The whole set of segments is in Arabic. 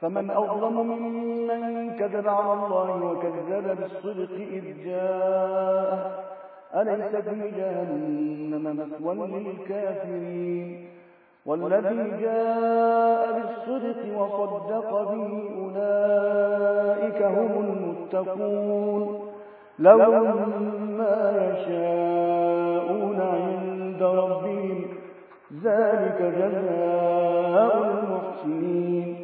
فمن أظلم ممن كذب على الله وكذب بالصدق إذ جاء أليس في جهنم مثوى للكافرين؟ والذي جاء بالصدق وصدق به أولئك هم المتقون. لهم ما يشاءون عند ربهم ذلك جزاء المحسنين.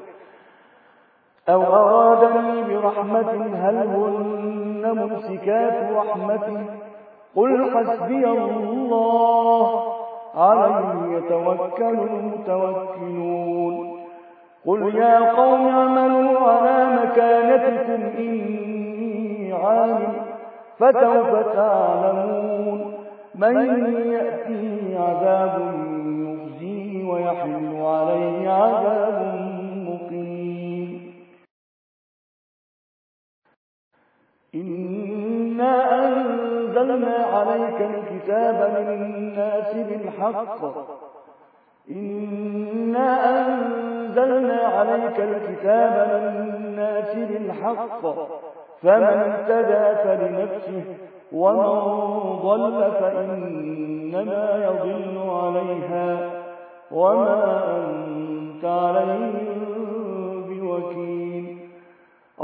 أو أرادني برحمة هل هن ممسكات رحمته قل حسبي الله عليه يتوكل المتوكلون قل يا قوم اعملوا على مكانتكم إني عالم فسوف تعلمون من يأتيه عذاب يخزيه ويحل عليه عذاب إنا أنزلنا عليك الكتاب للناس بالحق. إنا أنزلنا عليك الكتاب للناس بالحق. فمن اهتدى فلنفسه ومن ضل فإنما يضل عليها. وما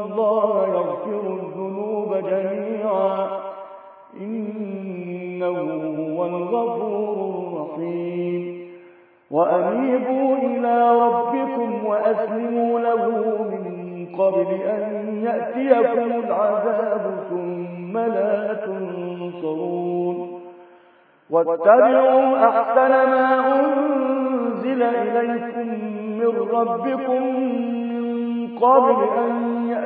الله يغفر الذنوب جميعا. إنه هو الغفور الرحيم. وأنيبوا إلى ربكم وأسلموا له من قبل أن يأتيكم العذاب ثم لا تنصرون. واتبعوا أحسن ما أنزل إليكم من ربكم من قبل أن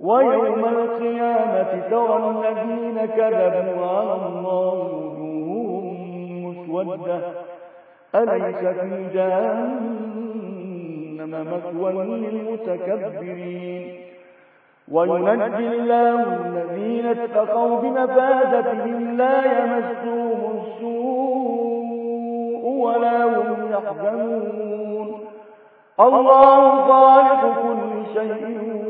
ويوم القيامة ترى الذين كذبوا على الله وجوههم مسودة. أليس في جهنم مثوى للمتكبرين؟ وينجي الله الذين اتقوا بمفازتهم لا يمسهم السوء ولا هم يحزنون. الله خالق كل شيء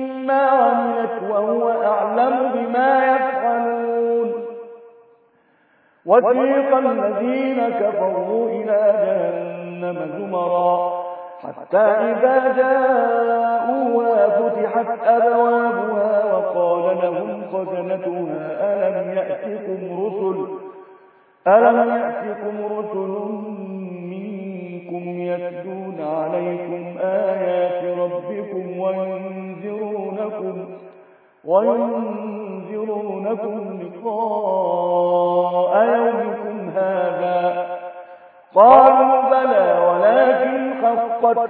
عملت وهو أعلم بما يفعلون. وسيق الذين كفروا إلى جهنم زمرا حتى إذا جاءوها فتحت أبوابها وقال لهم خزنتها ألم يأتكم رسل؟ ألم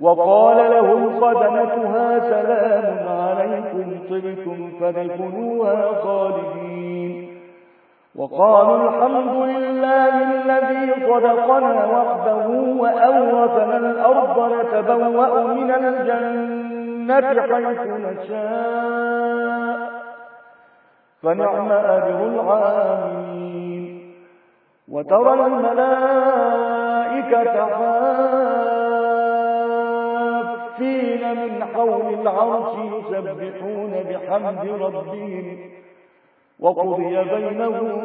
وقال لهم خزنتها سلام عليكم طبتم فادخلوها خالدين. وقالوا الحمد لله الذي صدقنا وحده وأورثنا الأرض نتبوأ من الجنة حيث نشاء. فنعم أجر العاملين. وترى الملائكة حافين من حول العرش يسبحون بحمد ربهم وقضي بينهم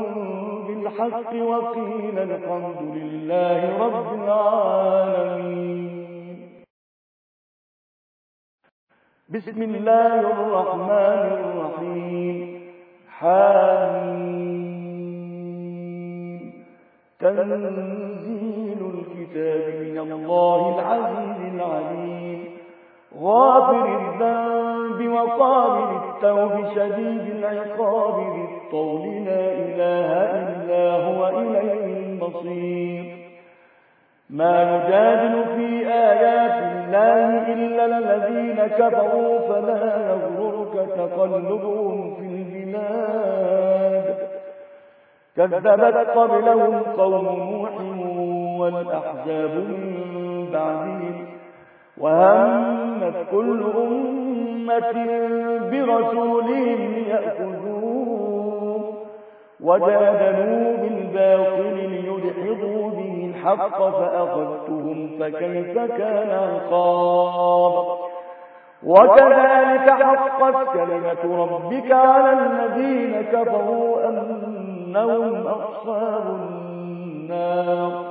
بالحق وقيل الحمد لله رب العالمين. بسم الله الرحمن الرحيم. حامين تنزيل الكتاب من الله العزيز غافر الذنب وقابل التوب شديد العقاب بالطول لا إله إلا هو إليه المصير. ما يجادل في آيات الله إلا الذين كفروا فلا يغررك تقلبهم في البلاد. كذبت قبلهم قوم نوح والأحزاب من بعدهم. وهمت كل أمة برسولهم ليأخذوه وجادلوا بالباطل ليدحضوا به الحق فأخذتهم فكيف كان عقاب؟ وكذلك حقت كلمة ربك على الذين كفروا أنهم أصحاب النار.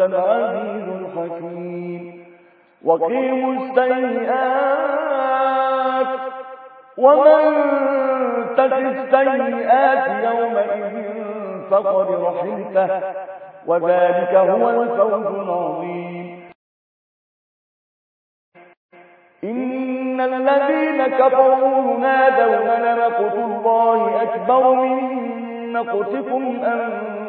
العزيز الحكيم وقيموا السيئات ومن تك السيئات يومئذ فقد رحمته وذلك هو الفوز العظيم. إن الذين كفروا ينادون لمقت الله أكبر من مقتكم أنفسكم.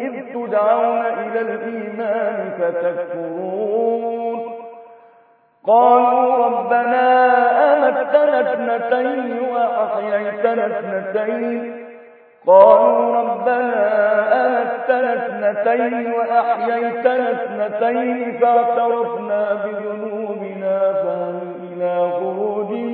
إذ تدعون إلى الإيمان فتكفرون. قالوا ربنا أمتنا اثنتين وأحييتنا اثنتين. قالوا ربنا أمتنا اثنتين وأحييتنا اثنتين فاعترفنا بذنوبنا فهل إلى خروج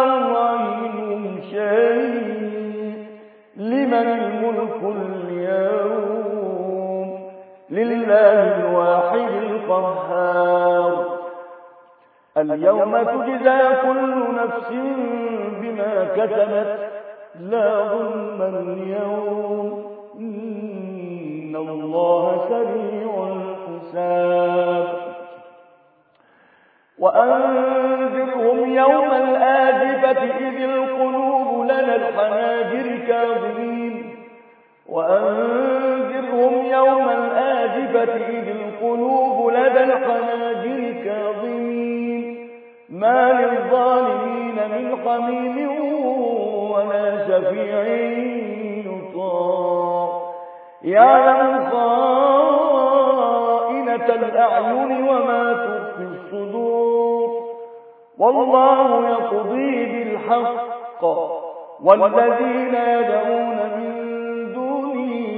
لمن الملك اليوم. لله الواحد القهار. اليوم تجزى كل نفس بما كسبت لا ظلم اليوم. إن الله سريع الحساب. وأنذرهم يوم الآزفة إذ القلوب لنا الحناجر كاظمين. وأنذرهم يوم الآزفة إذ القلوب لدى الحناجر كاظمين. ما للظالمين من حميم ولا شفيع يطاع يعلم خائنة الأعين وما تخفي الصدور. والله يقضي بالحق. والذين يدعون من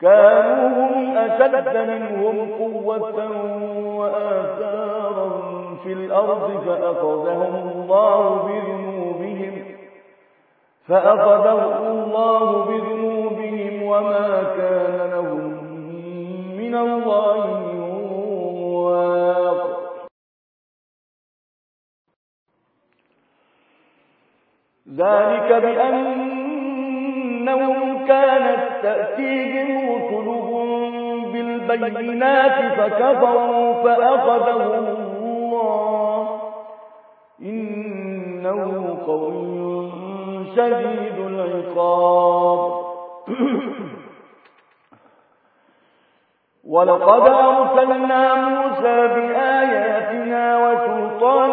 كانوا هم أشد منهم قوة وآثارا في الأرض فأخذهم الله بذنوبهم فأخذهم الله بذنوبهم وما كان لهم من الله واق ذلك بأنهم كانت تأتيهم رسلهم بالبينات فكفروا فأخذهم الله. إنه قوي شديد العقاب. ولقد أرسلنا موسى بآياتنا وسلطان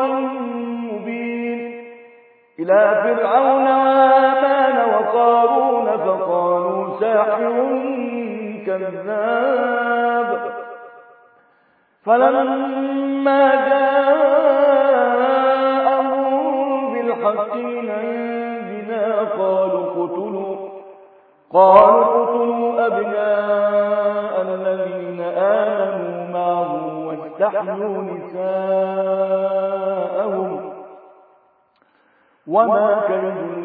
مبين. إلى فرعون وآمان وقارون ساحر كذاب. فلما جاءهم بالحق عندنا قالوا قتلوا قالوا قتلوا أبناء الذين آمنوا معه واستحيوا نساءهم. وما كيد